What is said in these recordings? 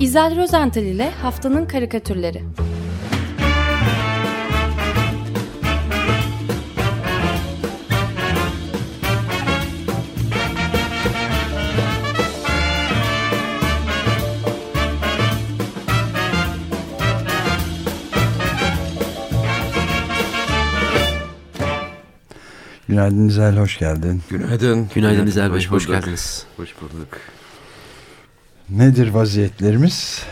İzel Rozental ile Haftanın Karikatürleri Günaydın İzel, hoş geldin. Günaydın. Günaydın İzel Bey, hoş, geldiniz. Hoş bulduk. Nedir vaziyetlerimiz?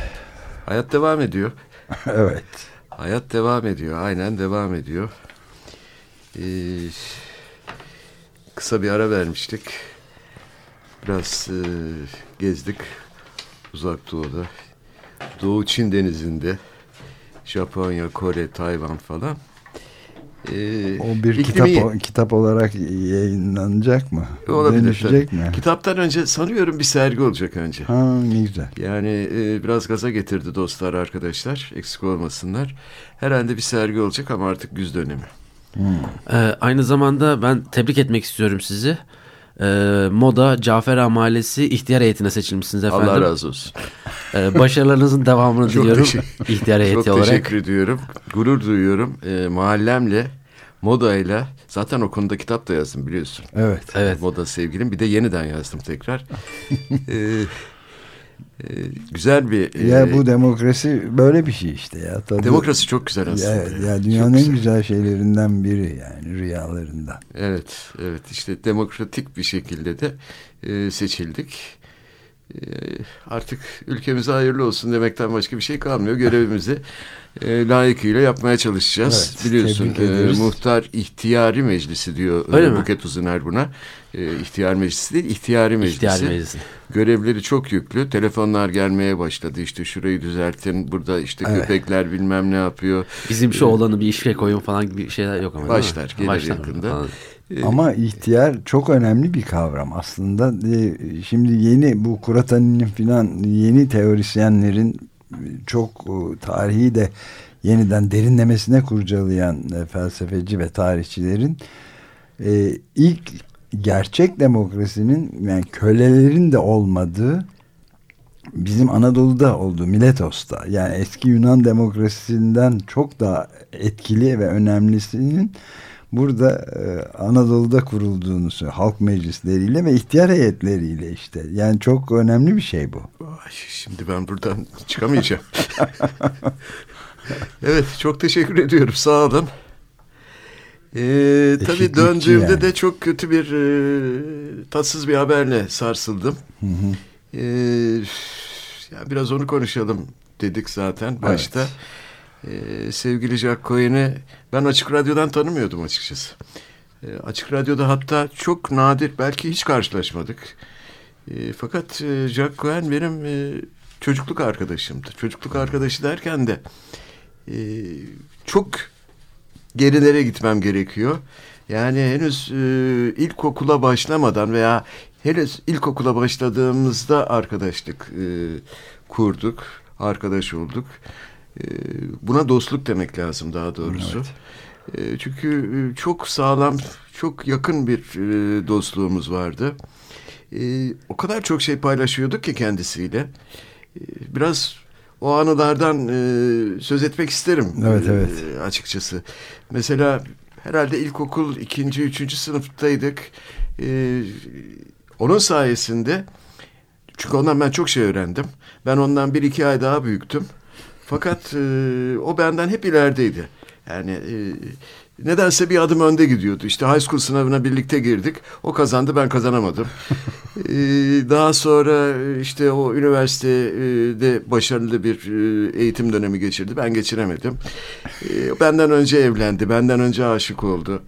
Hayat devam ediyor. evet. Hayat devam ediyor, aynen devam ediyor. Ee, kısa bir ara vermiştik. Biraz e, gezdik uzak doğuda. Doğu Çin denizinde. Japonya, Kore, Tayvan falan. Ee, o bir iklimi, kitap kitap olarak yayınlanacak mı? Olabilir. Dönüşecek mi? Kitaptan önce sanıyorum bir sergi olacak önce. Ha ne güzel. Yani e, biraz gaza getirdi dostlar arkadaşlar. Eksik olmasınlar. Herhalde bir sergi olacak ama artık güz dönemi. Hmm. Ee, aynı zamanda ben tebrik etmek istiyorum sizi. Ee, Moda Cafer Mahallesi ihtiyar heyetine seçilmişsiniz efendim. Allah razı olsun. Ee, başarılarınızın devamını diliyorum. ihtiyar heyeti Çok olarak. Çok teşekkür ediyorum. Gurur duyuyorum. Ee, mahallemle modayla zaten o konuda kitap da yazdım biliyorsun. Evet. Evet. Moda sevgilim. Bir de yeniden yazdım tekrar. e, güzel bir... Ya e, bu demokrasi böyle bir şey işte ya. Tabii, demokrasi çok güzel aslında. Ya, ya dünyanın çok en güzel. güzel şeylerinden biri yani rüyalarından. Evet, evet işte demokratik bir şekilde de e, seçildik. E, artık ülkemize hayırlı olsun demekten başka bir şey kalmıyor. Görevimizi e, layıkıyla yapmaya çalışacağız. Evet, Biliyorsun e, muhtar ihtiyari meclisi diyor Öyle e, Buket Uzuner buna. E, ihtiyar meclisi değil ihtiyari meclisi. İhtiyar meclisi. Görevleri çok yüklü. Telefonlar gelmeye başladı. İşte şurayı düzeltin. Burada işte evet. köpekler bilmem ne yapıyor. Bizim şu ee, oğlanı bir işe koyun falan gibi şeyler yok ama. Başlar gelir Başlar yakında. Falan. Ee, ama ihtiyar çok önemli bir kavram aslında. Şimdi yeni bu Kuratani'nin filan yeni teorisyenlerin çok e, tarihi de yeniden derinlemesine kurcalayan e, felsefeci ve tarihçilerin e, ilk gerçek demokrasinin yani kölelerin de olmadığı bizim Anadolu'da olduğu Miletos'ta yani eski Yunan demokrasisinden çok daha etkili ve önemlisinin burada e, Anadolu'da kurulduğunu söylüyor. Halk meclisleriyle ve ihtiyar heyetleriyle işte. Yani çok önemli bir şey bu. Ay, şimdi ben buradan çıkamayacağım. evet çok teşekkür ediyorum sağ olun. Ee, tabii döndüğümde yani. de çok kötü bir e, tatsız bir haberle sarsıldım. Hı hı. Ee, ya biraz onu konuşalım dedik zaten başta. Evet. Ee, sevgili Jack Cohen'i ben Açık Radyo'dan tanımıyordum açıkçası. Ee, Açık Radyo'da hatta çok nadir belki hiç karşılaşmadık. Ee, fakat e, Jack Cohen benim e, çocukluk arkadaşımdı. Çocukluk arkadaşı derken de e, çok gerilere gitmem gerekiyor. Yani henüz e, ilkokula başlamadan veya henüz ilkokula başladığımızda arkadaşlık e, kurduk, arkadaş olduk. E, buna dostluk demek lazım daha doğrusu. Evet. E, çünkü e, çok sağlam, çok yakın bir e, dostluğumuz vardı. E, o kadar çok şey paylaşıyorduk ki kendisiyle. Biraz o anılardan e, söz etmek isterim. Evet, evet. Açıkçası. Mesela herhalde ilkokul ikinci, üçüncü sınıftaydık. Onun sayesinde çünkü ondan ben çok şey öğrendim. Ben ondan bir iki ay daha büyüktüm. Fakat e, o benden hep ilerideydi. Yani e, nedense bir adım önde gidiyordu. İşte high school sınavına birlikte girdik. O kazandı ben kazanamadım. ee, daha sonra işte o üniversitede başarılı bir e, eğitim dönemi geçirdi. Ben geçiremedim. Ee, benden önce evlendi. Benden önce aşık oldu.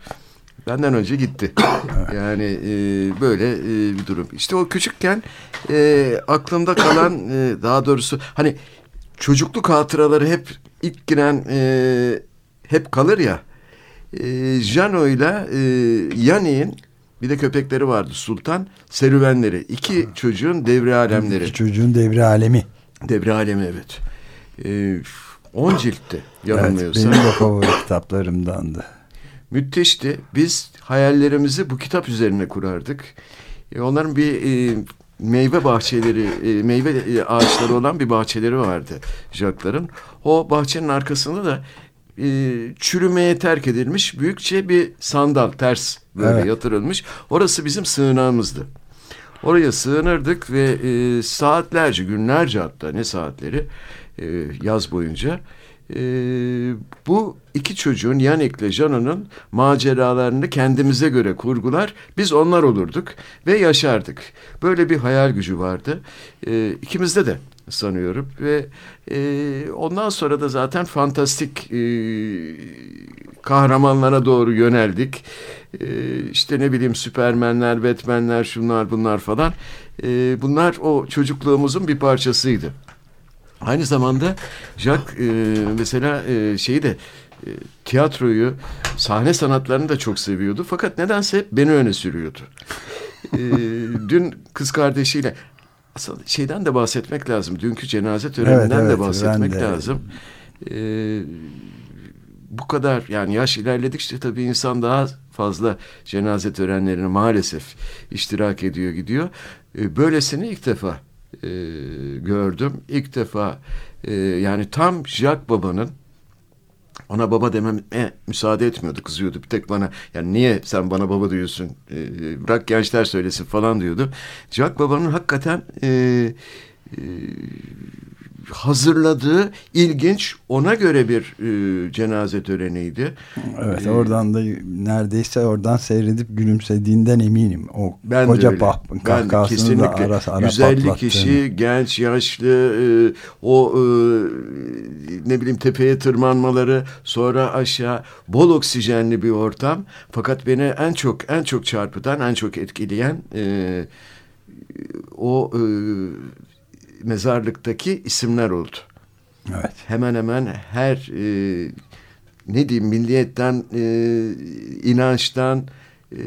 Benden önce gitti. Yani e, böyle e, bir durum. İşte o küçükken e, aklımda kalan e, daha doğrusu hani çocukluk hatıraları hep ilk giren e, hep kalır ya e, Jano ile e, Yani'nin bir de köpekleri vardı Sultan. Serüvenleri. İki ha. çocuğun devre alemleri. İki çocuğun devre alemi. Devre alemi evet. E, on ciltti yanılmıyorsam. Evet, benim de favori kitaplarımdandı. Müthişti. Biz hayallerimizi bu kitap üzerine kurardık. E, onların bir e, meyve bahçeleri, e, meyve e, ağaçları olan bir bahçeleri vardı Jack'ların. O bahçenin arkasında da e, çürümeye terk edilmiş büyükçe bir sandal ters böyle evet. yatırılmış. Orası bizim sığınağımızdı. Oraya sığınırdık ve e, saatlerce, günlerce hatta ne saatleri e, yaz boyunca e, bu iki çocuğun Yannick'le Jana'nın maceralarını kendimize göre kurgular. Biz onlar olurduk ve yaşardık. Böyle bir hayal gücü vardı. E, ikimizde de sanıyorum ve e, ondan sonra da zaten fantastik e, kahramanlara doğru yöneldik. E, işte ne bileyim Süpermenler, Batmanler, şunlar bunlar falan. E, bunlar o çocukluğumuzun bir parçasıydı. Aynı zamanda Jack e, mesela e, şeyi de e, tiyatroyu, sahne sanatlarını da çok seviyordu. Fakat nedense hep beni öne sürüyordu. e, dün kız kardeşiyle aslında şeyden de bahsetmek lazım. Dünkü cenaze töreninden evet, evet, de bahsetmek de. lazım. Ee, bu kadar yani yaş ilerledikçe tabii insan daha fazla cenaze törenlerine maalesef iştirak ediyor gidiyor. Ee, böylesini ilk defa e, gördüm. İlk defa e, yani tam Jack Baba'nın ona baba dememe müsaade etmiyordu, kızıyordu. Bir tek bana yani niye sen bana baba diyorsun, e, bırak gençler söylesin falan diyordu. Jack Baba'nın hakikaten e, e, hazırladığı ilginç ona göre bir e, cenaze töreniydi. Evet ee, oradan da neredeyse oradan seyredip gülümsediğinden eminim. O ben koca de kahkahasını da ara, ara 150 kişi genç yaşlı e, o e, ne bileyim tepeye tırmanmaları sonra aşağı bol oksijenli bir ortam. Fakat beni en çok en çok çarpıtan en çok etkileyen e, o e, mezarlıktaki isimler oldu. Evet. Hemen hemen her e, ne diyeyim milliyetten, e, inançtan e,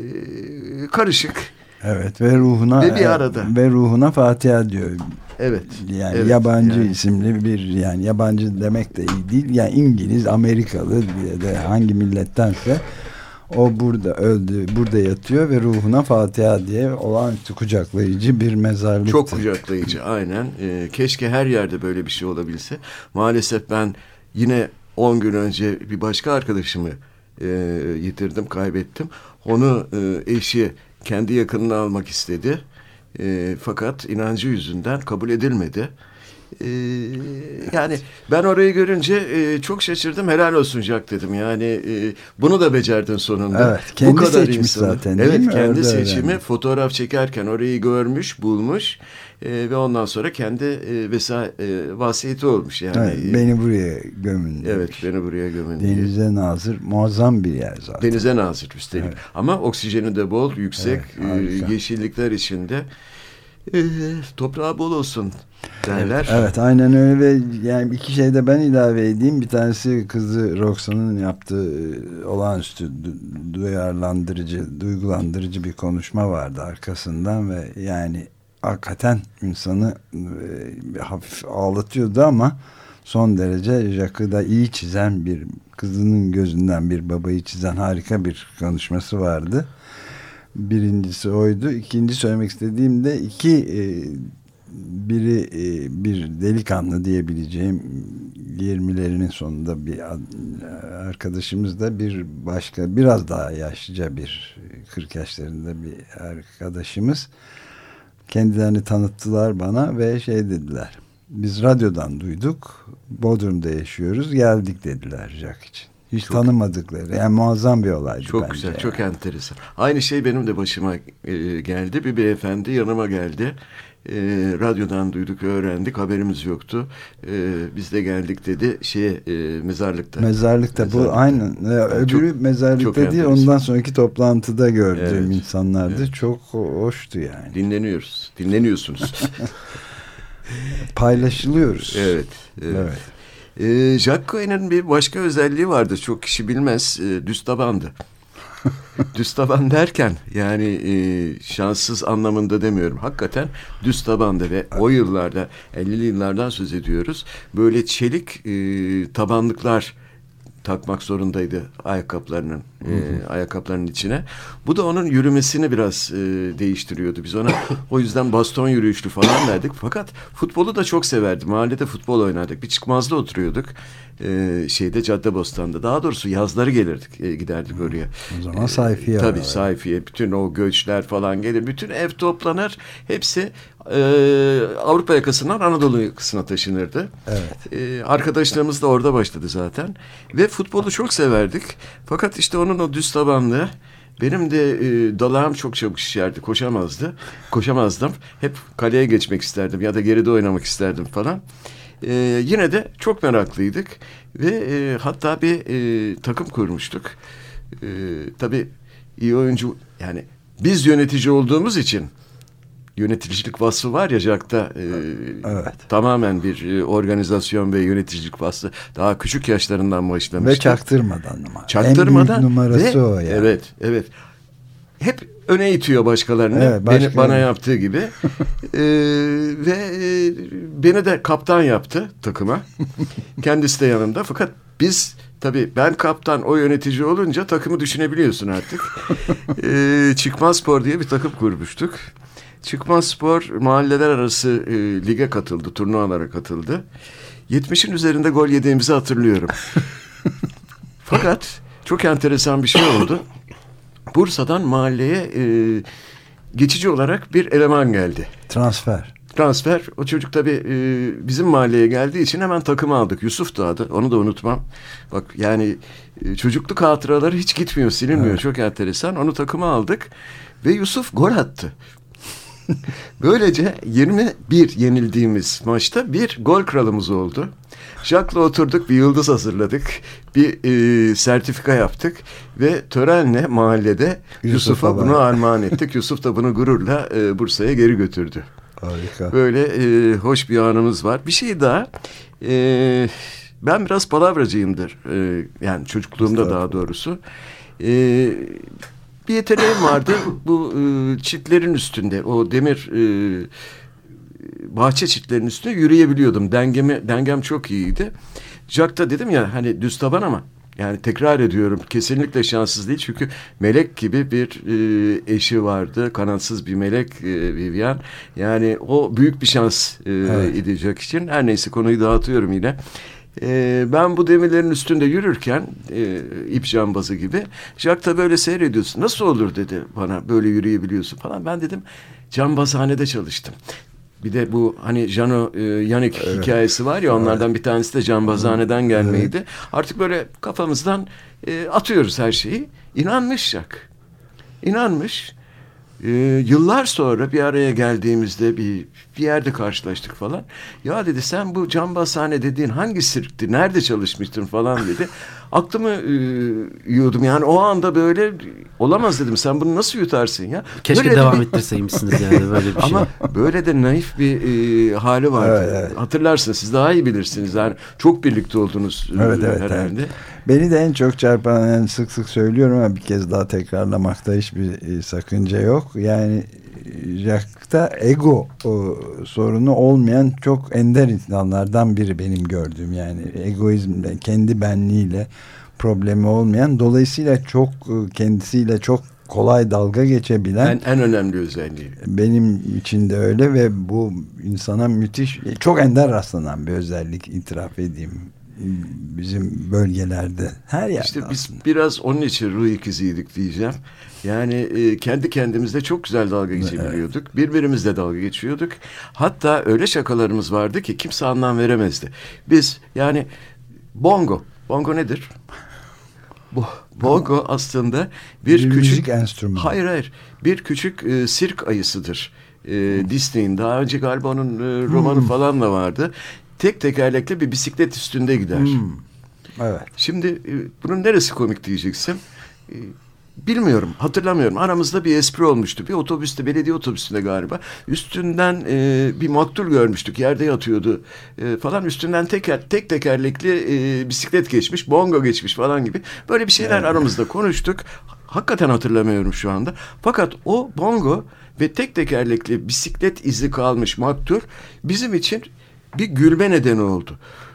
karışık. Evet ve ruhuna ve bir arada ve ruhuna Fatiha diyor. Evet. Yani evet, yabancı yani. isimli bir yani yabancı demek de iyi değil. Yani İngiliz, Amerikalı ya da hangi millettense o burada öldü, burada yatıyor ve ruhuna Fatiha diye olağanüstü kucaklayıcı bir mezarlık. Çok kucaklayıcı aynen. Ee, keşke her yerde böyle bir şey olabilse. Maalesef ben yine 10 gün önce bir başka arkadaşımı e, yitirdim, kaybettim. Onu e, eşi kendi yakınına almak istedi. E, fakat inancı yüzünden kabul edilmedi. Ee, yani ben orayı görünce e, çok şaşırdım. Helal olsun Jack dedim. Yani e, bunu da becerdin sonunda. Evet, kendi Bu kadar seçmiş insanı. zaten evet, mi? kendi Orada seçimi. Yani. Fotoğraf çekerken orayı görmüş, bulmuş e, ve ondan sonra kendi e, vesa e, vasiyeti olmuş. Yani evet, beni buraya gömün. Demiş. Evet, beni buraya gömün. Denize diye. nazır, muazzam bir yer zaten. Denize nazır üstelik. Evet. Ama oksijeni de bol, yüksek, evet, e, yeşillikler içinde. E, toprağı bol olsun derler. Evet aynen öyle ve yani iki şey de ben ilave edeyim. Bir tanesi kızı Roxan'ın yaptığı e, olağanüstü duyarlandırıcı, duygulandırıcı bir konuşma vardı arkasından ve yani hakikaten insanı e, hafif ağlatıyordu ama son derece Jacques'ı da iyi çizen bir kızının gözünden bir babayı çizen harika bir konuşması vardı. Birincisi oydu. İkinci söylemek istediğim de iki e, biri e, bir delikanlı diyebileceğim 20'lerinin sonunda bir arkadaşımız da bir başka biraz daha yaşlıca bir 40 yaşlarında bir arkadaşımız kendilerini tanıttılar bana ve şey dediler biz radyodan duyduk Bodrum'da yaşıyoruz geldik dediler Jack için. Hiç çok, tanımadıkları. Yani muazzam bir olaydı Çok bence güzel, yani. çok enteresan. Aynı şey benim de başıma e, geldi. Bir beyefendi yanıma geldi. E, radyodan duyduk, öğrendik. Haberimiz yoktu. E, biz de geldik dedi. Şeye, e, mezarlıkta. Mezarlıkta. Mezarlıkta. Bu aynı. Öbürü çok, mezarlıkta çok değil. Enteresan. Ondan sonraki toplantıda gördüğüm evet, insanlardı. Evet. Çok hoştu yani. Dinleniyoruz. Dinleniyorsunuz. Paylaşılıyoruz. Evet. Evet. evet. E, Jack Cohen'in bir başka özelliği vardı. Çok kişi bilmez. E, düz tabandı. düz taban derken yani e, şanssız anlamında demiyorum. Hakikaten düz tabandı ve o yıllarda 50'li yıllardan söz ediyoruz. Böyle çelik e, tabanlıklar takmak zorundaydı ayakkabılarının e, ayakkabılarının içine. Bu da onun yürümesini biraz e, değiştiriyordu. Biz ona o yüzden baston yürüyüşlü falan verdik. Fakat futbolu da çok severdi. Mahallede futbol oynardık. Bir çıkmazda oturuyorduk. E, şeyde Caddebostan'da. Daha doğrusu yazları gelirdik. E, giderdik oraya. O zaman sayfiye E, tabii sayfiye. Bütün o göçler falan gelir. Bütün ev toplanır. Hepsi e, Avrupa yakasından Anadolu yakasına taşınırdı. Evet. E, arkadaşlarımız da orada başladı zaten. Ve futbolu çok severdik. Fakat işte onun o düz tabanlı benim de e, dalağım çok çabuk şişerdi. Koşamazdı. Koşamazdım. Hep kaleye geçmek isterdim ya da geride oynamak isterdim falan. E, yine de çok meraklıydık. Ve e, hatta bir e, takım kurmuştuk. E, tabii iyi oyuncu yani biz yönetici olduğumuz için yöneticilik vasfı var ya Jack'ta e, Evet. tamamen bir e, organizasyon ve yöneticilik vasfı daha küçük yaşlarından başlamıştı. Ve çaktırmadan ama. Çaktırmadan en büyük numarası ve, o yani. Evet, evet. Hep öne itiyor başkalarını. Evet, beni, bana yaptığı gibi. Ee, ve e, beni de kaptan yaptı takıma. Kendisi de yanımda. Fakat biz tabii ben kaptan o yönetici olunca takımı düşünebiliyorsun artık. ee, Çıkmaz Spor diye bir takım kurmuştuk. Çıkmaz Spor mahalleler arası e, lige katıldı, turnuvalara katıldı. 70'in üzerinde gol yediğimizi hatırlıyorum. Fakat çok enteresan bir şey oldu. Bursa'dan mahalleye e, geçici olarak bir eleman geldi. Transfer. Transfer. O çocuk tabii e, bizim mahalleye geldiği için hemen takımı aldık. Yusuf da adı. Onu da unutmam. Bak yani e, çocukluk hatıraları hiç gitmiyor, silinmiyor. Çok enteresan. Onu takıma aldık ve Yusuf gol attı. Böylece 21 yenildiğimiz maçta bir gol kralımız oldu. Jack'la oturduk bir yıldız hazırladık. Bir e, sertifika yaptık ve törenle mahallede Yusuf'a bak. bunu armağan ettik. Yusuf da bunu gururla e, Bursa'ya geri götürdü. Harika. Böyle e, hoş bir anımız var. Bir şey daha. E, ben biraz palavracıyımdır. E, yani çocukluğumda daha doğrusu. E, bir yeteneğim vardı. Bu e, çitlerin üstünde. O demir e, bahçe çitlerinin üstünde yürüyebiliyordum. Dengemi, dengem çok iyiydi. Jack'ta dedim ya hani düz taban ama yani tekrar ediyorum kesinlikle şanssız değil. Çünkü melek gibi bir e, eşi vardı. Kanatsız bir melek e, Vivian. Yani o büyük bir şans e, Evet. Jack için. Her neyse konuyu dağıtıyorum yine. E, ben bu demirlerin üstünde yürürken e, ip cambazı gibi Jack da böyle seyrediyorsun. Nasıl olur? dedi bana. Böyle yürüyebiliyorsun. falan. Ben dedim cambazhanede çalıştım bir de bu hani Jano e, Yannick hikayesi var ya onlardan bir tanesi de cambazhaneden gelmeydi. Artık böyle kafamızdan e, atıyoruz her şeyi. İnanmış Jack. İnanmış. E, yıllar sonra bir araya geldiğimizde bir, bir yerde karşılaştık falan. Ya dedi sen bu cambazhane dediğin hangi sirkti? Nerede çalışmıştın falan dedi. Aklımı e, yiyordum yani o anda böyle olamaz dedim. Sen bunu nasıl yutarsın ya? Keşke Böyle de devam bir- ettirseymişsiniz yani böyle bir şey. ama böyle de naif bir e, hali vardı. Evet, evet. Hatırlarsınız siz daha iyi bilirsiniz. Yani çok birlikte oldunuz e, Evet, evet, herhalde. Beni de en çok çarpan yani sık sık söylüyorum ama bir kez daha tekrarlamakta hiçbir e, sakınca yok. Yani e, Jack'ta ego o, sorunu olmayan çok ender insanlardan biri benim gördüğüm yani egoizmle kendi benliğiyle problemi olmayan dolayısıyla çok e, kendisiyle çok kolay dalga geçebilen En, en önemli özelliği. benim için de öyle ve bu insana müthiş çok ender rastlanan bir özellik itiraf edeyim bizim bölgelerde her yerde İşte biz aslında. biraz onun için ruh ikiziydik diyeceğim. Yani e, kendi kendimizle çok güzel dalga geçebiliyorduk. Birbirimizle dalga geçiyorduk. Hatta öyle şakalarımız vardı ki kimse anlam veremezdi. Biz yani bongo. Bongo nedir? Bu bongo aslında bir, Bir küçük müzik enstrümanı. Hayır hayır. Bir küçük e, sirk ayısıdır. E, Disney'in daha önce galiba onun e, romanı falan da vardı. Tek tekerlekli bir bisiklet üstünde gider. Evet. Şimdi e, bunun neresi komik diyeceksin. E, bilmiyorum, hatırlamıyorum. Aramızda bir espri olmuştu. Bir otobüste, belediye otobüsünde galiba. Üstünden e, bir maktul görmüştük. Yerde yatıyordu e, falan. Üstünden teker, tek tekerlekli e, bisiklet geçmiş, bongo geçmiş falan gibi. Böyle bir şeyler aramızda konuştuk. Hakikaten hatırlamıyorum şu anda. Fakat o bongo ve tek tekerlekli bisiklet izi kalmış maktul bizim için bir gülme nedeni oldu.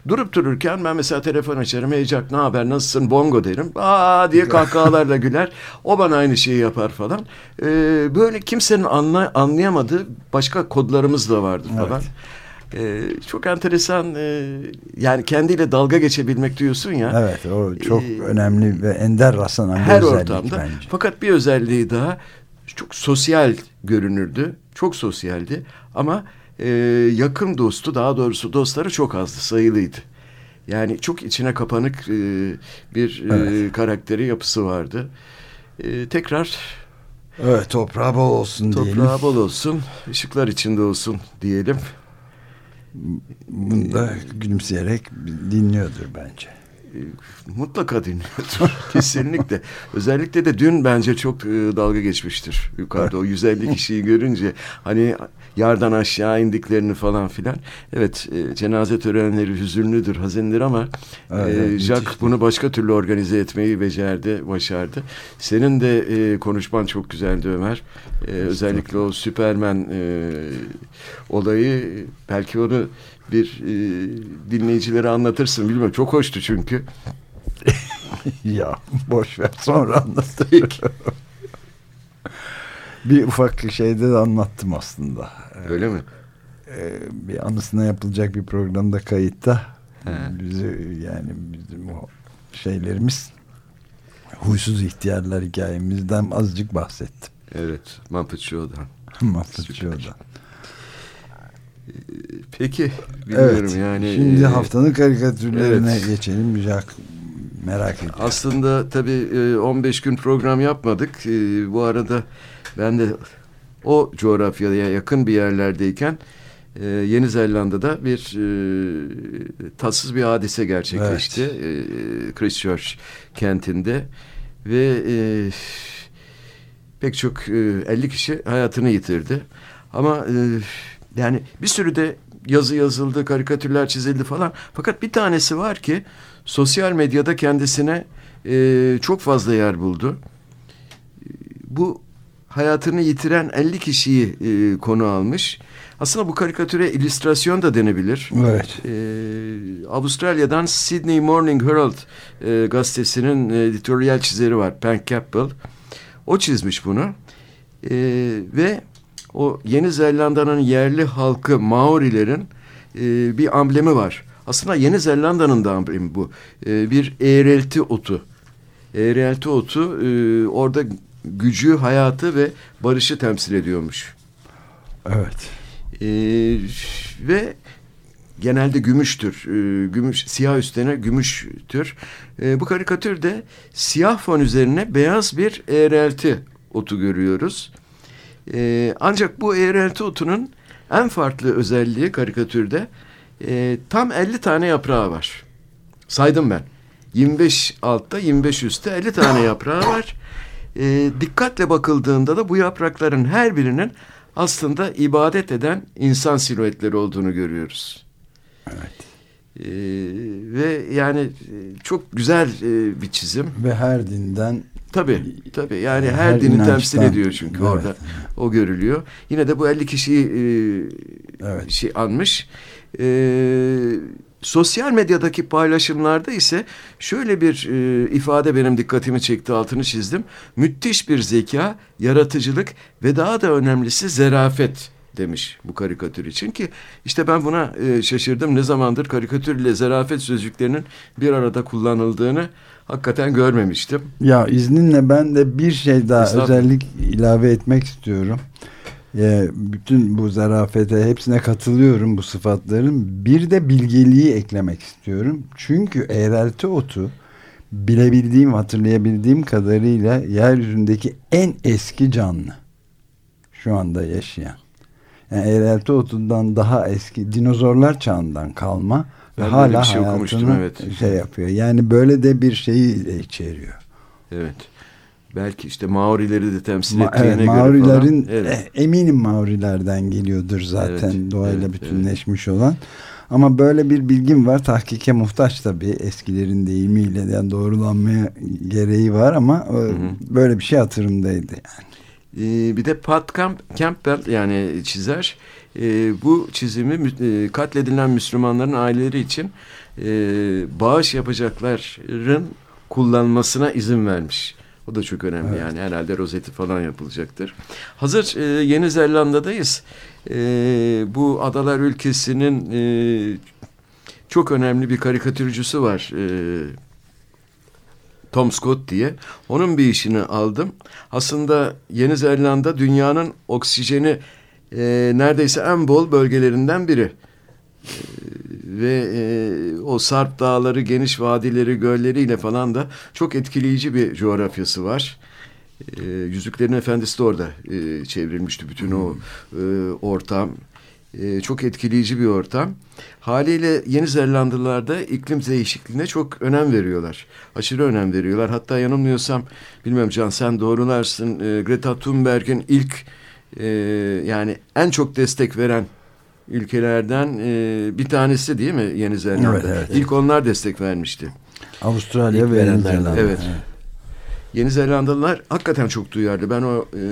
Durup dururken ben mesela telefon açarım. Hey Jack ne haber nasılsın bongo derim. Aa diye kahkahalarla güler. O bana aynı şeyi yapar falan. Ee, böyle kimsenin anla, anlayamadığı başka kodlarımız da vardı falan. Evet. Ee, çok enteresan e, yani kendiyle dalga geçebilmek diyorsun ya. Evet o çok e, önemli ve ender rastlanan her bir özellik ortamda. bence. Fakat bir özelliği daha çok sosyal görünürdü. Çok sosyaldi ama e, yakın dostu daha doğrusu dostları çok azdı sayılıydı. Yani çok içine kapanık e, bir e, evet. e, karakteri yapısı vardı. E, tekrar Evet toprağı bol olsun toprağı diyelim. Toprağı bol olsun, ışıklar içinde olsun diyelim. Bunu da gülümseyerek dinliyordur bence. E, mutlaka dinliyordur. Kesinlikle. Özellikle de dün bence çok e, dalga geçmiştir. Yukarıda o 150 kişiyi görünce hani yardan aşağı indiklerini falan filan. Evet e, cenaze törenleri hüzünlüdür, hazindir ama e, Jack bunu başka türlü organize etmeyi becerdi, başardı. Senin de e, konuşman çok güzeldi Ömer. E, özellikle o Süpermen e, olayı belki onu bir e, dinleyicilere anlatırsın bilmiyorum. Çok hoştu çünkü. ya boş ver sonra anlatayım. bir ufak şeyde de anlattım aslında. Öyle mi? Ee, bir anısına yapılacak bir programda kayıtta He. bizi yani bizim o şeylerimiz huysuz ihtiyarlar hikayemizden azıcık bahsettim. Evet, Muppet Show'dan. Muppet Show'dan. Peki bilmiyorum evet, yani. Şimdi e, haftanın karikatürlerine evet. geçelim. Jack merak ediyorum. Aslında tabii 15 gün program yapmadık. E, bu arada ben de o coğrafyaya yakın bir yerlerdeyken e, Yeni Zelanda'da bir tatsız bir hadise gerçekleşti. Evet. Christchurch kentinde ve pek çok 50 kişi hayatını yitirdi. Ama yani bir sürü de yazı yazıldı, karikatürler çizildi falan. Fakat bir tanesi var ki sosyal medyada kendisine e, çok fazla yer buldu. Bu hayatını yitiren 50 kişiyi e, konu almış. Aslında bu karikatüre illüstrasyon da denebilir. Evet. Ee, Avustralya'dan Sydney Morning Herald e, gazetesinin e, editoryal çizeri var. Pen Campbell. O çizmiş bunu. E, ve o Yeni Zelanda'nın yerli halkı Maorilerin e, bir amblemi var. Aslında Yeni Zelanda'nın da amblemi bu. E, bir eğrelti otu. Eğrelti otu e, orada gücü, hayatı ve barışı temsil ediyormuş. Evet. E, ve genelde gümüştür. E, gümüş, siyah üstüne gümüştür. E, bu karikatürde siyah fon üzerine beyaz bir eğrelti otu görüyoruz. E, ancak bu eğrelti otunun en farklı özelliği karikatürde e, tam 50 tane yaprağı var. Saydım ben. 25 altta 25 üstte 50 tane yaprağı var. E, dikkatle bakıldığında da bu yaprakların her birinin aslında ibadet eden insan silüetleri olduğunu görüyoruz. Evet. Ee, ve yani e, çok güzel e, bir çizim. Ve her dinden Tabii tabii yani her, her dini temsil ediyor çünkü evet. orada o görülüyor. Yine de bu 50 kişiyi e, evet. şey anmış. E, sosyal medyadaki paylaşımlarda ise şöyle bir e, ifade benim dikkatimi çekti altını çizdim. Müthiş bir zeka, yaratıcılık ve daha da önemlisi zerafet demiş bu karikatür için ki işte ben buna e, şaşırdım. Ne zamandır karikatür ile zerafet sözcüklerinin bir arada kullanıldığını hakikaten görmemiştim. Ya izninle ben de bir şey daha özellik ilave etmek istiyorum. E, bütün bu zarafete hepsine katılıyorum bu sıfatların. Bir de bilgeliği eklemek istiyorum. Çünkü eğrelti otu bilebildiğim, hatırlayabildiğim kadarıyla yeryüzündeki en eski canlı. Şu anda yaşayan. Yani eğrelti otundan daha eski dinozorlar çağından kalma ben hala bir şey hayatını evet. şey yapıyor. Yani böyle de bir şeyi içeriyor. Evet. Belki işte Maorileri de temsil Ma ettiğine evet, Maorilerin, göre falan. Evet. eminim Maorilerden geliyordur zaten evet, doğayla evet, bütünleşmiş evet. olan. Ama böyle bir bilgim var. Tahkike muhtaç tabii eskilerin deyimiyle yani doğrulanmaya gereği var ama hı hı. böyle bir şey hatırımdaydı yani. Ee, bir de Pat Camp Campbell yani çizer e, bu çizimi e, katledilen Müslümanların aileleri için e, bağış yapacakların kullanmasına izin vermiş. O da çok önemli evet. yani herhalde rozeti falan yapılacaktır. Hazır e, Yeni Zelanda'dayız. E, bu adalar ülkesinin e, çok önemli bir karikatürcüsü var. E, Tom Scott diye. Onun bir işini aldım. Aslında Yeni Zelanda dünyanın oksijeni e, neredeyse en bol bölgelerinden biri. Ve e, o Sarp dağları, geniş vadileri, gölleriyle falan da çok etkileyici bir coğrafyası var. E, Yüzüklerin Efendisi de orada e, çevrilmişti bütün o e, ortam. E, çok etkileyici bir ortam. Haliyle Yeni Zelandalılar iklim değişikliğine çok önem veriyorlar. Aşırı önem veriyorlar. Hatta yanılmıyorsam bilmiyorum Can sen doğrularsın. E, Greta Thunberg'in ilk e, yani en çok destek veren ülkelerden e, bir tanesi değil mi Yeni Zelanda? Evet, evet, İlk onlar destek vermişti. Avustralya İlk ve Yeni Zelanda. Evet. evet. Yeni Zelandalılar hakikaten çok duyarlı. Ben o e,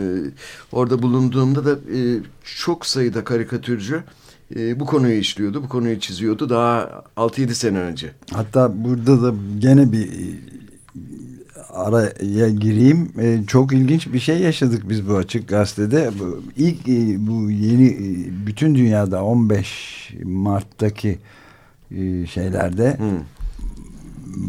orada bulunduğumda da e, çok sayıda karikatürcü e, bu konuyu işliyordu, bu konuyu çiziyordu daha 6-7 sene önce. Hatta burada da gene bir araya gireyim. E, çok ilginç bir şey yaşadık biz bu açık gazetede. Bu, ilk e, bu yeni e, bütün dünyada 15 Mart'taki e, şeylerde hmm.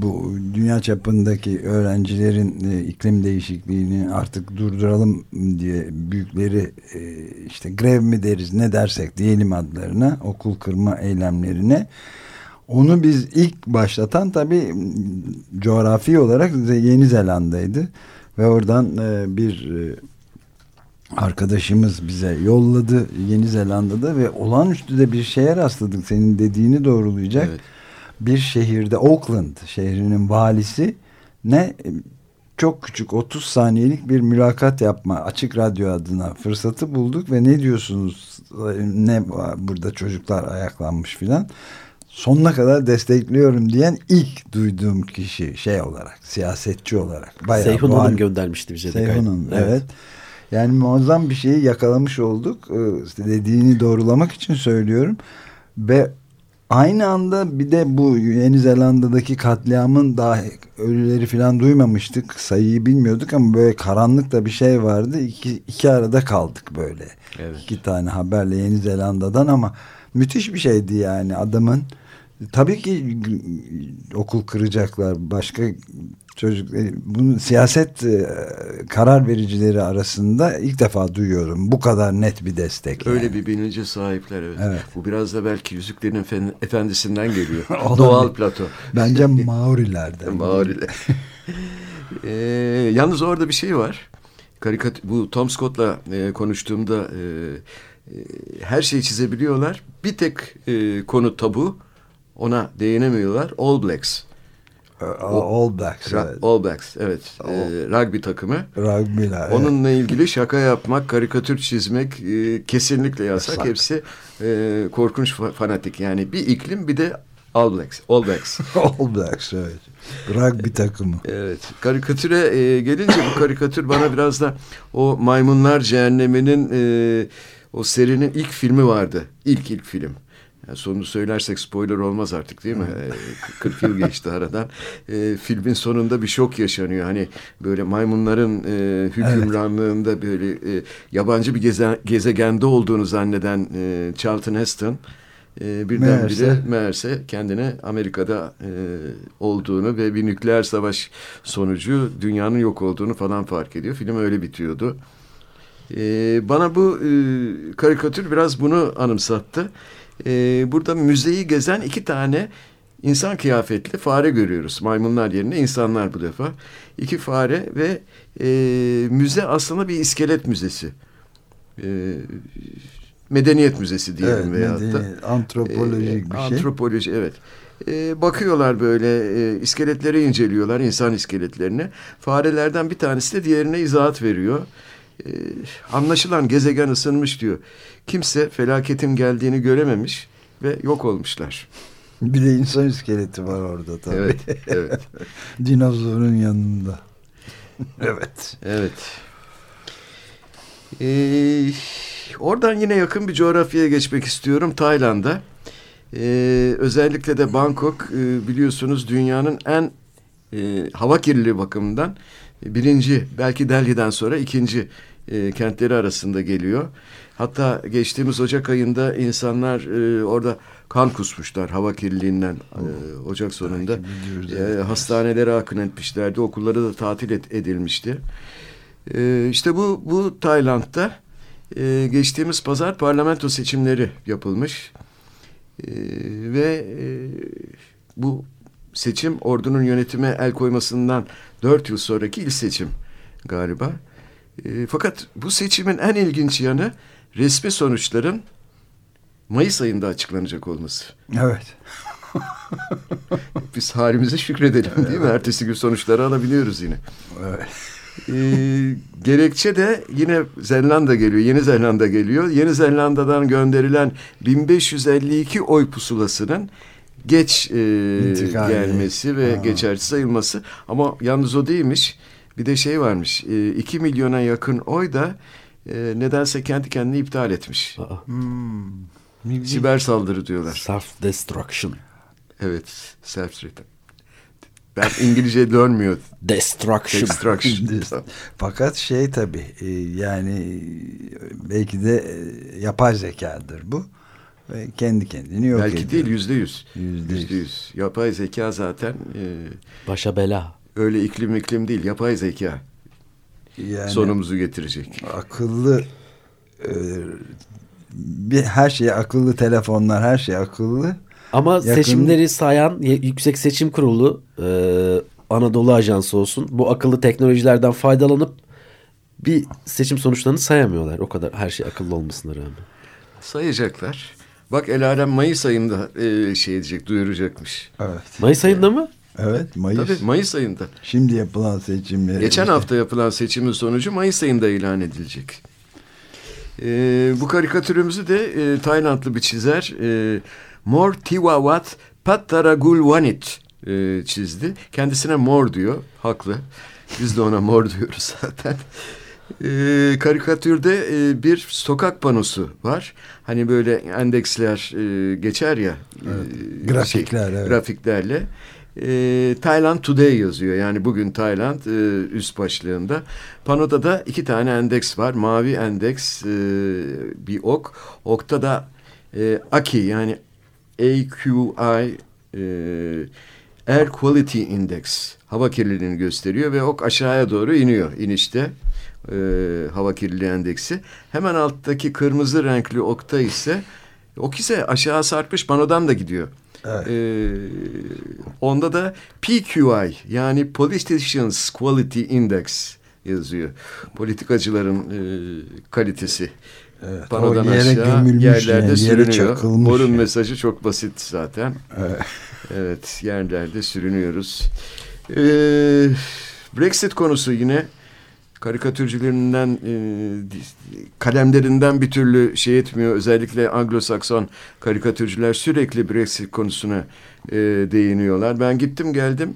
bu dünya çapındaki öğrencilerin e, iklim değişikliğini artık durduralım diye büyükleri e, işte grev mi deriz ne dersek diyelim adlarına okul kırma eylemlerine onu biz ilk başlatan tabi coğrafi olarak Yeni Zelanda'ydı. Ve oradan e, bir e, arkadaşımız bize yolladı Yeni Zelanda'da ve olağanüstü de bir şeye rastladık. Senin dediğini doğrulayacak. Evet. Bir şehirde Auckland şehrinin valisi ne çok küçük 30 saniyelik bir mülakat yapma açık radyo adına fırsatı bulduk ve ne diyorsunuz ne burada çocuklar ayaklanmış filan sonuna kadar destekliyorum diyen ilk duyduğum kişi şey olarak siyasetçi olarak. Bayağı Seyhun Hanım göndermişti bize. Seyhun evet. evet. Yani muazzam bir şeyi yakalamış olduk. Ee, işte dediğini doğrulamak için söylüyorum. Ve aynı anda bir de bu Yeni Zelanda'daki katliamın daha ölüleri falan duymamıştık. Sayıyı bilmiyorduk ama böyle karanlık da bir şey vardı. İki, iki arada kaldık böyle. Evet. İki tane haberle Yeni Zelanda'dan ama müthiş bir şeydi yani adamın Tabii ki okul kıracaklar. Başka çocuk e, bunu siyaset e, karar vericileri arasında ilk defa duyuyorum. Bu kadar net bir destek. Öyle yani. bir bilince sahipler evet. evet. Bu biraz da belki Yüzüklerin Efendisi'nden geliyor. Doğal plato. Bence Maorilerden. Maoriler. ee, yalnız orada bir şey var. Karikat bu Tom Scott'la e, konuştuğumda e, e, her şeyi çizebiliyorlar. Bir tek e, konu tabu ona değinemiyorlar. All Blacks. All Blacks. evet. All Blacks evet. All. E, rugby takımı. Rugby'ler. Onunla evet. ilgili şaka yapmak, karikatür çizmek e, kesinlikle yasak. yasak. Hepsi e, korkunç fanatik. Yani bir iklim bir de All Blacks. All Blacks. All Blacks evet. Rugby takımı. Evet. Karikatüre e, gelince bu karikatür bana biraz da o Maymunlar Cehennemi'nin e, o serinin ilk filmi vardı. İlk ilk film. Yani sonunu söylersek spoiler olmaz artık değil mi? e, ee, 40 yıl geçti aradan. E, filmin sonunda bir şok yaşanıyor. Hani böyle maymunların e, hükümranlığında evet. böyle e, yabancı bir geze, gezegende olduğunu zanneden e, Charlton Heston e, birdenbire meğerse. meğerse kendine Amerika'da e, olduğunu ve bir nükleer savaş sonucu dünyanın yok olduğunu falan fark ediyor. Film öyle bitiyordu. E, bana bu e, karikatür biraz bunu anımsattı e, burada müzeyi gezen iki tane insan kıyafetli fare görüyoruz. Maymunlar yerine insanlar bu defa. İki fare ve e, müze aslında bir iskelet müzesi. E, medeniyet müzesi diyelim evet, veyahut da. Antropolojik e, bir şey. Antropoloji evet. E, bakıyorlar böyle e, iskeletleri inceliyorlar insan iskeletlerini. Farelerden bir tanesi de diğerine izahat veriyor. E, anlaşılan gezegen ısınmış diyor. Kimse felaketin geldiğini görememiş ve yok olmuşlar. Bir de insan iskeleti var orada tabii. Evet, evet. Dinozorun yanında. evet. Evet. Ee, oradan yine yakın bir coğrafyaya geçmek istiyorum. Tayland'a. Ee, özellikle de Bangkok e, biliyorsunuz dünyanın en e, hava kirliliği bakımından birinci belki Delhi'den sonra ikinci e, kentleri arasında geliyor. Hatta geçtiğimiz Ocak ayında insanlar e, orada kan kusmuşlar hava kirliliğinden e, Ocak sonunda. E, hastanelere akın etmişlerdi. Okulları da tatil et, edilmişti. E, işte bu, bu Tayland'da e, geçtiğimiz pazar parlamento seçimleri yapılmış. E, ve e, bu seçim ordunun yönetime el koymasından dört yıl sonraki ilk seçim galiba. E, fakat bu seçimin en ilginç yanı resmi sonuçların Mayıs ayında açıklanacak olması. Evet. Biz halimize şükredelim değil mi? Ertesi gün sonuçları alabiliyoruz yine. Evet. Ee, gerekçe de yine Zelanda geliyor, Yeni Zelanda geliyor. Yeni Zelanda'dan gönderilen 1552 oy pusulasının geç e, gelmesi ve ha. geçersiz sayılması. Ama yalnız o değilmiş. Bir de şey varmış. E, 2 milyona yakın oy da e, nedense kendi kendini iptal etmiş. Hmm. Siber saldırı diyorlar. Self destruction. Evet, self destruction. Ben İngilizce dönmüyor. Destruction. Destruction. Fakat şey tabii e, yani belki de e, yapay zekadır bu. Ve kendi kendini yok Belki ediyor. değil yüzde yüz. Yüzde yüz. Yapay zeka zaten. E, Başa bela. Öyle iklim iklim değil yapay zeka. Yani, sonumuzu getirecek. Akıllı e, bir her şey akıllı telefonlar her şey akıllı ama Yakın... seçimleri sayan Yüksek Seçim Kurulu e, Anadolu Ajansı olsun bu akıllı teknolojilerden faydalanıp bir seçim sonuçlarını sayamıyorlar. O kadar her şey akıllı olmasına rağmen. Sayacaklar. Bak El Alem Mayıs ayında e, şey edecek, duyuracakmış. Evet. Mayıs ayında mı? Evet Mayıs. Tabii Mayıs ayında. Şimdi yapılan seçimler. Geçen işte. hafta yapılan seçimin sonucu Mayıs ayında ilan edilecek. Ee, bu karikatürümüzü de e, Taylandlı bir çizer e, Mor Tiwawat Pattaragulwanit e, çizdi. Kendisine mor diyor. Haklı. Biz de ona mor diyoruz zaten. E, karikatürde e, bir sokak panosu var. Hani böyle endeksler e, geçer ya. Evet. E, Grafikler. Şey, evet. Grafiklerle. E, Thailand Today yazıyor. Yani bugün Tayland e, üst başlığında. Panoda da iki tane endeks var. Mavi endeks e, bir ok. Okta da e, AKI yani AQI e, Air Quality Index hava kirliliğini gösteriyor ve ok aşağıya doğru iniyor inişte e, hava kirliliği endeksi. Hemen alttaki kırmızı renkli okta ise ok ise aşağı sarkmış panodan da gidiyor. Evet. E, onda da PQI yani Politicians Quality Index yazıyor. Politikacıların e, kalitesi. Evet, Panodan yere aşağı yerlerde yani, sürünüyor. Mor'un yani. mesajı çok basit zaten. Evet, evet yerlerde sürünüyoruz. Ee, Brexit konusu yine karikatürcülerinden e, kalemlerinden bir türlü şey etmiyor. Özellikle Anglo-Sakson karikatürcüler sürekli Brexit konusuna e, değiniyorlar. Ben gittim geldim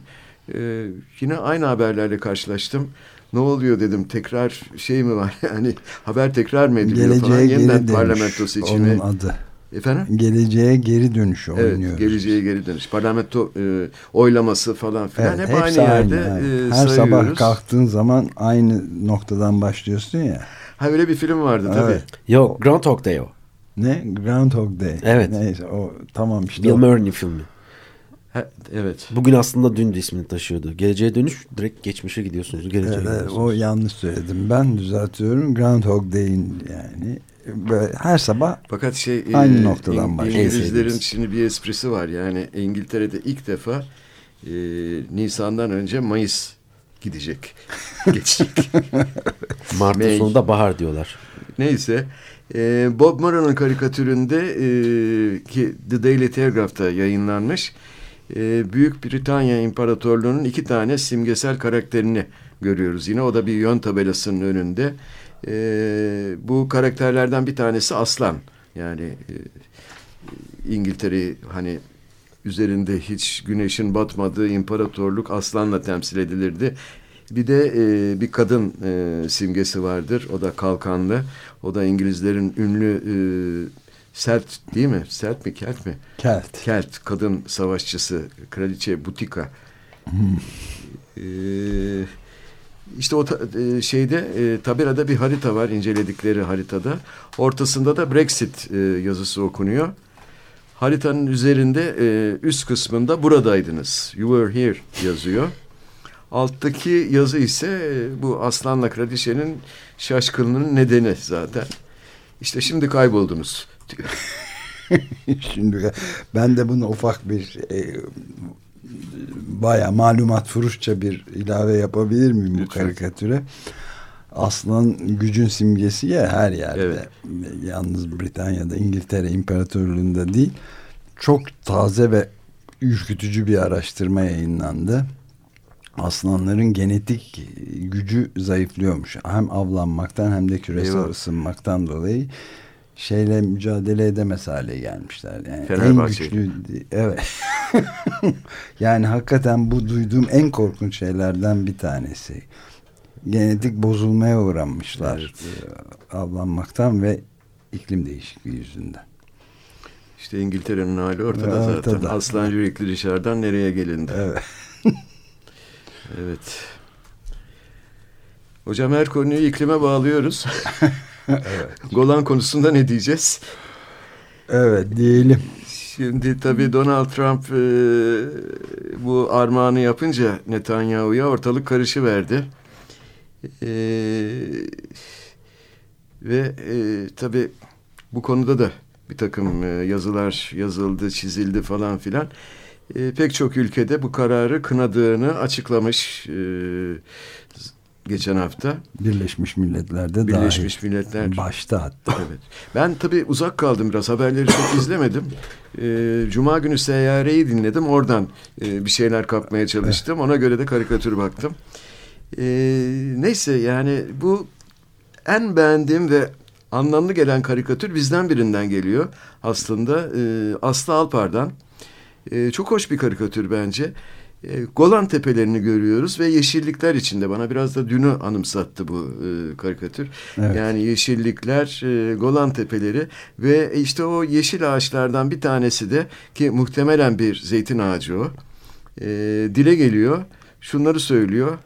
e, yine aynı haberlerle karşılaştım ne oluyor dedim tekrar şey mi var yani haber tekrar mı ediliyor Geleceğe falan yeniden parlamento seçimi. Onun adı. Efendim? Geleceğe geri dönüş oynuyoruz. Evet, geleceğe geri dönüş. Parlamento e, oylaması falan filan evet, hep aynı yerde aynı, e, Her sayıyoruz. sabah kalktığın zaman aynı noktadan başlıyorsun ya. Ha öyle bir film vardı tabii. Evet. Yok Groundhog Day o. Ne? Groundhog Day. Evet. Neyse o tamam işte. Bill Murray filmi evet. Bugün aslında dün de ismini taşıyordu. Geleceğe dönüş direkt geçmişe gidiyorsunuz. Geleceğe evet, gidiyorsunuz. o yanlış söyledim. Ben düzeltiyorum. Groundhog Day'in yani böyle her sabah Fakat şey aynı e, noktadan başlıyor. İngilizlerin şimdi bir esprisi var. Yani İngiltere'de ilk defa e, Nisan'dan önce Mayıs gidecek. Geçecek. Mart'ın sonunda bahar diyorlar. Neyse. E, Bob Moran'ın karikatüründe e, ki The Daily Telegraph'ta yayınlanmış e, Büyük Britanya İmparatorluğu'nun iki tane simgesel karakterini görüyoruz. Yine o da bir yön tabelasının önünde. E, bu karakterlerden bir tanesi Aslan. Yani e, İngiltere hani üzerinde hiç güneşin batmadığı imparatorluk aslanla temsil edilirdi. Bir de e, bir kadın e, simgesi vardır. O da kalkanlı. O da İngilizlerin ünlü e, Sert değil mi? Sert mi? Kelt mi? Kelt. Kelt. Kadın savaşçısı. Kraliçe Butika. Hmm. Ee, işte o e, şeyde e, tabelada bir harita var inceledikleri haritada. Ortasında da Brexit e, yazısı okunuyor. Haritanın üzerinde e, üst kısmında buradaydınız. You were here yazıyor. Alttaki yazı ise bu aslanla kraliçenin şaşkınlığının nedeni zaten. İşte şimdi kayboldunuz diyor. şimdi ben de bunu ufak bir baya malumat furuşça bir ilave yapabilir miyim Lütfen. bu karikatüre? Aslan gücün simgesi ya her yerde. Evet. Yalnız Britanya'da, İngiltere İmparatorluğu'nda değil. Çok taze ve ürkütücü bir araştırma yayınlandı. Aslanların genetik gücü zayıflıyormuş. Hem avlanmaktan hem de küresel Eyvallah. ısınmaktan dolayı şeyle mücadele edemez hale gelmişler. Yani en güçlü evet. yani hakikaten bu duyduğum en korkunç şeylerden bir tanesi. Genetik bozulmaya uğramışlar evet. E, avlanmaktan ve iklim değişikliği yüzünden. İşte İngiltere'nin hali ortada, ortada. zaten. Aslan yürekli dışarıdan nereye gelindi? Evet. evet. Hocam her konuyu iklime bağlıyoruz. evet. Golan konusunda ne diyeceğiz? Evet diyelim. Şimdi tabii Donald Trump e, bu armağanı yapınca Netanyahu'ya ortalık karışıverdi. E, ve e, tabii bu konuda da bir takım e, yazılar yazıldı, çizildi falan filan. E, pek çok ülkede bu kararı kınadığını açıklamış. E, geçen hafta. Birleşmiş Milletler'de Birleşmiş dahil. Milletler. Başta hatta. Evet. Ben tabii uzak kaldım biraz. Haberleri çok izlemedim. Ee, Cuma günü seyyareyi dinledim. Oradan e, bir şeyler kapmaya çalıştım. Ona göre de karikatür baktım. Ee, neyse yani bu en beğendiğim ve anlamlı gelen karikatür bizden birinden geliyor. Aslında e, Aslı Alpar'dan. E, çok hoş bir karikatür bence. E, Golan Tepelerini görüyoruz ve yeşillikler içinde. Bana biraz da dünü anımsattı bu e, karikatür. Evet. Yani yeşillikler, e, Golan Tepeleri ve işte o yeşil ağaçlardan bir tanesi de ki muhtemelen bir zeytin ağacı o. E, dile geliyor, şunları söylüyor.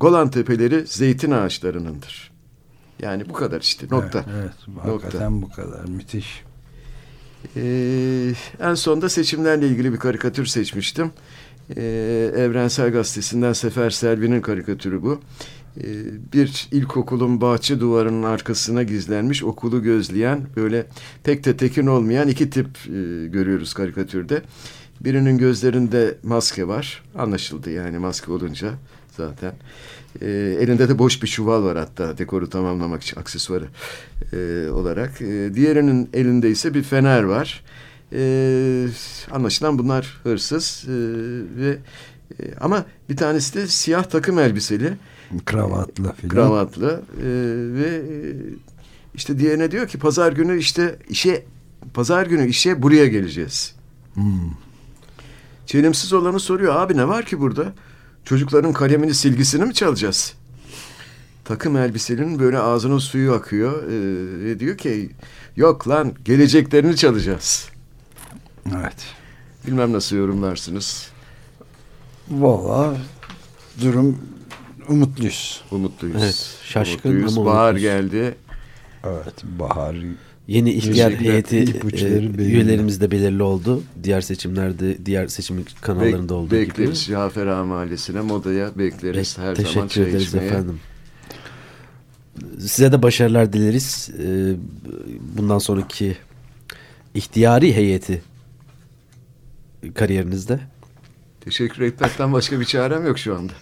Golan Tepeleri zeytin ağaçlarınındır. Yani bu kadar işte nokta. Evet, evet hakikaten bu kadar müthiş. Ee, en sonda seçimlerle ilgili bir karikatür seçmiştim. Ee, Evrensel Gazetesi'nden Sefer Selvi'nin karikatürü bu. Ee, bir ilkokulun bahçe duvarının arkasına gizlenmiş okulu gözleyen böyle pek de tekin olmayan iki tip e, görüyoruz karikatürde. Birinin gözlerinde maske var. Anlaşıldı yani maske olunca zaten. E, elinde de boş bir çuval var hatta dekoru tamamlamak için aksesuarı e, olarak. E, diğerinin elinde ise bir fener var. E, anlaşılan bunlar hırsız e, ve e, ama bir tanesi de siyah takım elbiseli. Kravatlı filan. Kravatlı e, ve e, işte diğerine diyor ki pazar günü işte işe pazar günü işe buraya geleceğiz. Hmm. Çelimsiz olanı soruyor abi ne var ki burada? Çocukların kalemini silgisini mi çalacağız? Takım elbisenin böyle ağzının suyu akıyor e, ve diyor ki yok lan geleceklerini çalacağız. Evet. Bilmem nasıl yorumlarsınız. Valla durum umutluyuz. Umutluyuz. Evet, şaşkın umutluyuz. ama Bahar geldi. Evet, bahar. Yeni ihtiyar heyeti e, üyelerimiz de belirli oldu. Diğer seçimlerde, diğer seçim kanallarında Bek, olduğu bekleriz. gibi. Bekleriz Cafer Mahallesi'ne, modaya bekleriz Be her teşekkür zaman ederiz içmeye. efendim. Size de başarılar dileriz. Ee, bundan sonraki ihtiyari heyeti kariyerinizde? Teşekkür etmekten başka bir çarem yok şu anda.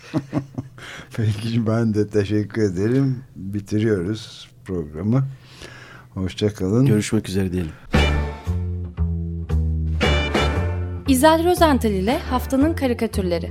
Peki ben de teşekkür ederim. Bitiriyoruz programı. Hoşçakalın. Görüşmek üzere diyelim. İzel Rozental ile Haftanın Karikatürleri